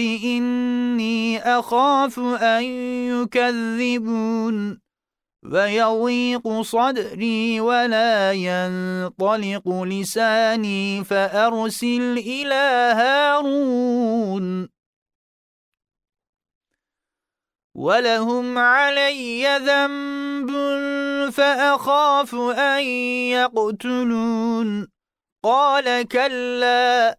إني أخاف أن يكذبون ويضيق صدري ولا ينطلق لساني فأرسل إلى هارون. ولهم علي ذنب فأخاف أن يقتلون. قال كلا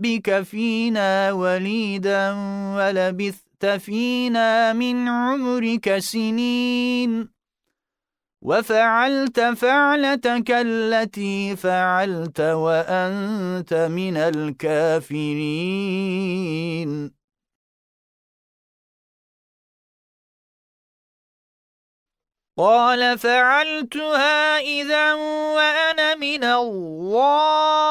ربك فينا وليدا ولبثت فينا من عمرك سنين وفعلت فعلتك التي فعلت وأنت من الكافرين قال فعلتها إذا وأنا من الضالين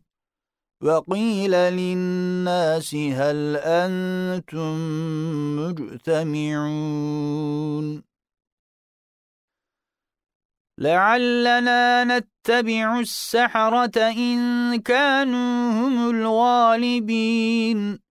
وقيل للناس هل أنتم مجتمعون؟ لعلنا نتبع السحرة إن كانوا هم الغالبين.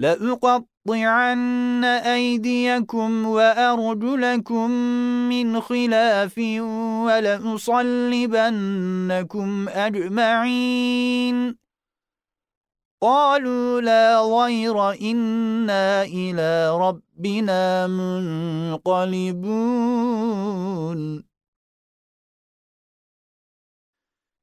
لأقطعن أيديكم وأرجلكم من خلاف ولأصلبنكم أجمعين. قالوا لا غير إنا إلى ربنا منقلبون.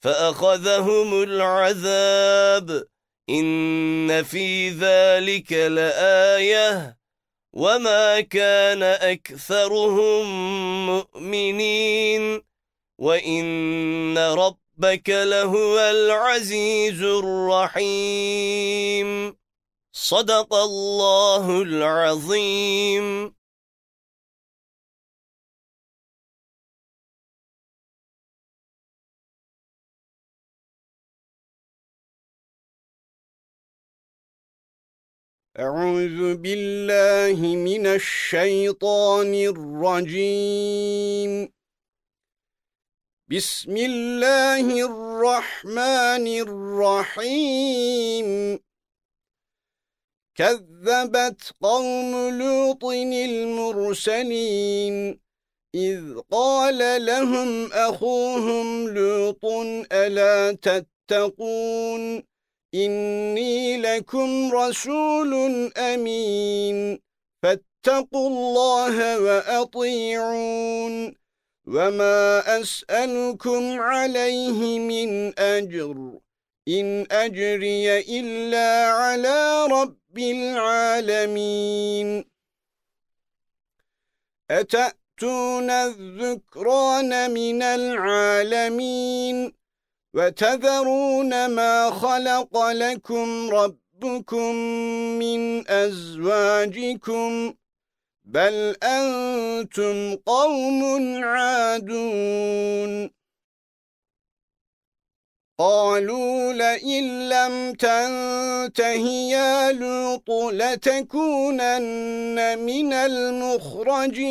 فأخذهم العذاب. إن في ذلك لآية. وما كان أكثرهم مؤمنين. وإن ربك لهو العزيز الرحيم. صدق الله العظيم. أعوذ بالله من الشيطان الرجيم. بسم الله الرحمن الرحيم. كذبت قوم لوط المرسلين. إذ قال لهم أخوهم لوط ألا تتقون؟ إني لكم رسول أمين. فاتقوا الله وأطيعون. وما أسألكم عليه من أجر. إن أجري إلا على رب العالمين. أتأتون الذكران من العالمين؟ وتذرون ما خلق لكم ربكم من أزواجكم بل أنتم قوم عادون. قالوا لئن لم تنته يا لوط لتكونن من المخرجين.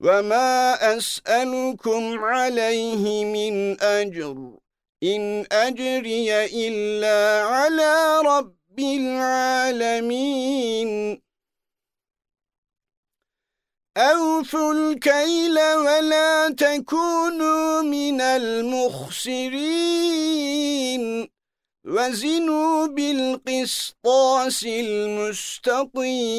وما أسألكم عليه من أجر إن أجري إلا على رب العالمين أوفوا الكيل ولا تكونوا من المخسرين وزنوا بالقسطاس المستقيم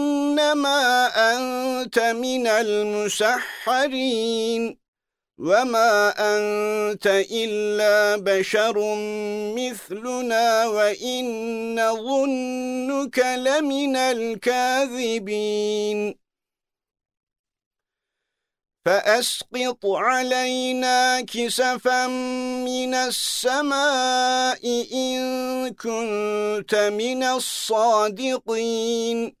إنما أنت من المسحرين وما أنت إلا بشر مثلنا وإن ظنك لمن الكاذبين فأسقط علينا كسفا من السماء إن كنت من الصادقين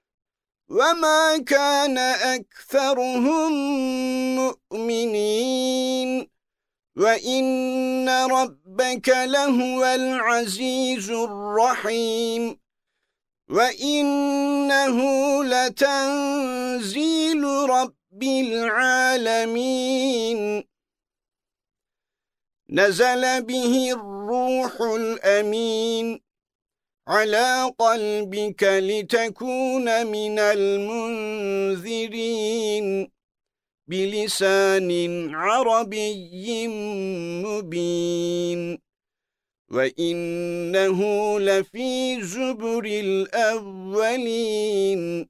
وَمَا كَانَ أَكْثَرُهُم مُؤْمِنِينَ وَإِنَّ رَبَّكَ لَهُوَ الْعَزِيزُ الرَّحِيمُ وَإِنَّهُ لَتَنزِيلُ رَبِّ العالمين نزل به الروح الأمين على قلبك لتكون من المنذرين. بلسان عربي مبين. وَإِنَّهُ لَفِي زُبُرِ الْأَوَّلِينَ.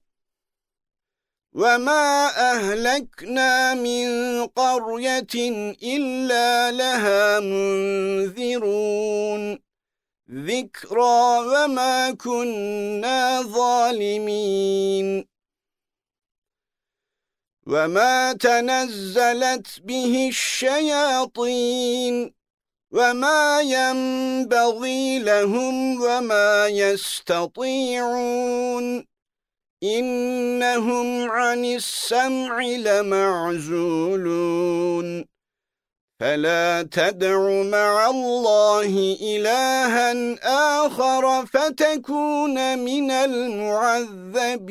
وَمَا أَهْلَكْنَا مِنْ قَرْيَةٍ إِلَّا لَهَا مُنذِرُونَ ذِكْرَى وَمَا كُنَّا ظَالِمِينَ وَمَا تَنَزَّلَتْ بِهِ الشَّيَاطِينُ وَمَا يَنبَغِي لَهُمْ وَمَا يَسْتَطِيعُونَ إِنَّهُمْ عَنِ السَّمْعِ لَمَعْزُولُونَ. فلا تدع مع الله إلها آخر فتكون من المعذبين.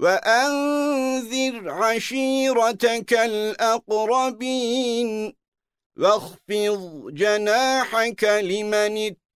وأنذر عشيرتك الأقربين واخفض جناحك لمن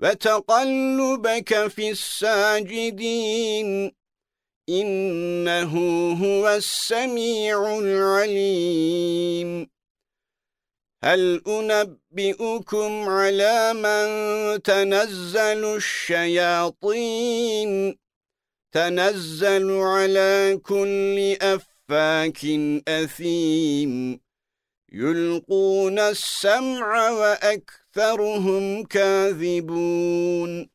وتقلبك في الساجدين إنه هو السميع العليم. هل أنبئكم على من تنزل الشياطين؟ تنزل على كل أفاك أثيم. يلقون السمع وأكثرهم كاذبون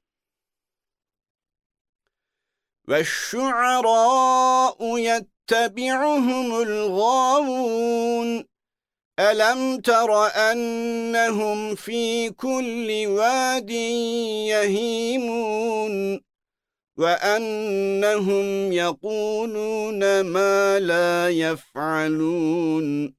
والشعراء يتبعهم الغاوون ألم تر أنهم في كل واد يهيمون وأنهم يقولون ما لا يفعلون